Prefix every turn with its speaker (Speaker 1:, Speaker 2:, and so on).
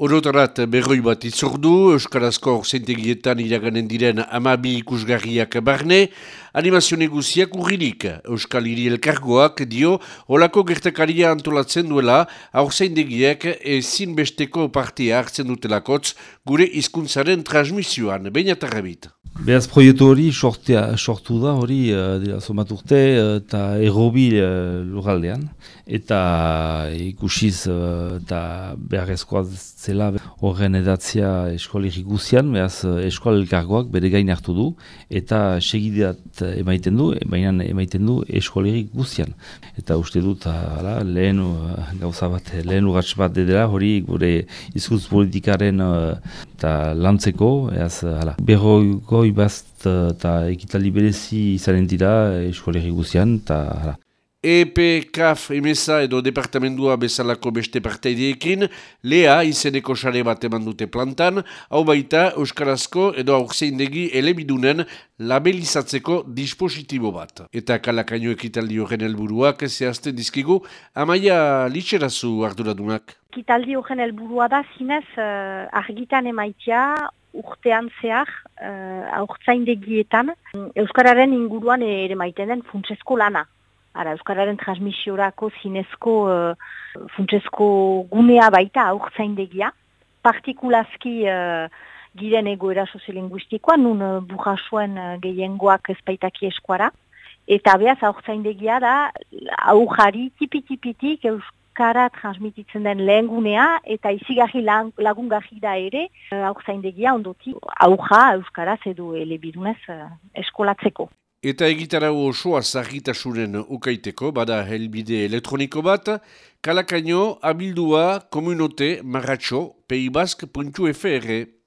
Speaker 1: Orotarat berroi bat itzordu, Euskarazko orzentegietan iraganen diren amabi ikusgarriak barne, animazio neguziak urririk. Euskal Hiri Elkargoak dio, olako gertakaria antolatzen duela, aurzendegiek ezin besteko partia hartzen dutelakotz gure hizkuntzaren transmisioan, baina
Speaker 2: Beaz proiektu hori sortea, sortu da hori uh, somat urte uh, eta errobi uh, lurraldean eta ikusiz eta uh, beharrezkoa zela horren edatzia eskolik guzian, beaz eskoal elkargoak bere gain hartu du eta segideat emaiten du, baina emaiten du eskolik guzian. Eta uste dut ala, lehen gauza bat, lehen urratx bat dedera hori gure izkutz politikaren eta lantzeko, beaz, hala, berroi bazt eta ekitaldi berezi izanen dira eskolegi guzian, eta hala.
Speaker 1: EPKF emesa edo departamendua bezalako beste parteideekin, lea izeneko sare bat eman dute plantan, hau baita Euskarazko edo aurzeindegi elebidunen labelizatzeko dispositibo bat. Eta kalakaino ekitaldi horren helburuak zehazten dizkigu, amaia litxerazu arduradunak.
Speaker 3: Ekitaldi horren helburua da zinez uh, argitan emaitia urtean zehar uh, aurtzaindegietan Euskararen inguruan ere maiten den funtsezko lana. Ara, Euskararen transmisiorako zinezko uh, funtsezko gunea baita aurtzaindegia. Partikulazki uh, giren egoera soziolinguistikoa, nun uh, burrasuen uh, gehiengoak ezpaitaki eskuara. Eta behaz aurtzaindegia da aujari tipi-tipitik euskara transmititzen den lehen gunea eta izigarri lagungarri da ere uh, aurzaindegia ondoti auja euskaraz edo elebidunez uh, eskolatzeko.
Speaker 1: Eta egitarau osoa zarritasunen ukaiteko, bada helbide elektroniko bat, kalakaino abildua komunote marratxo peibask.fr.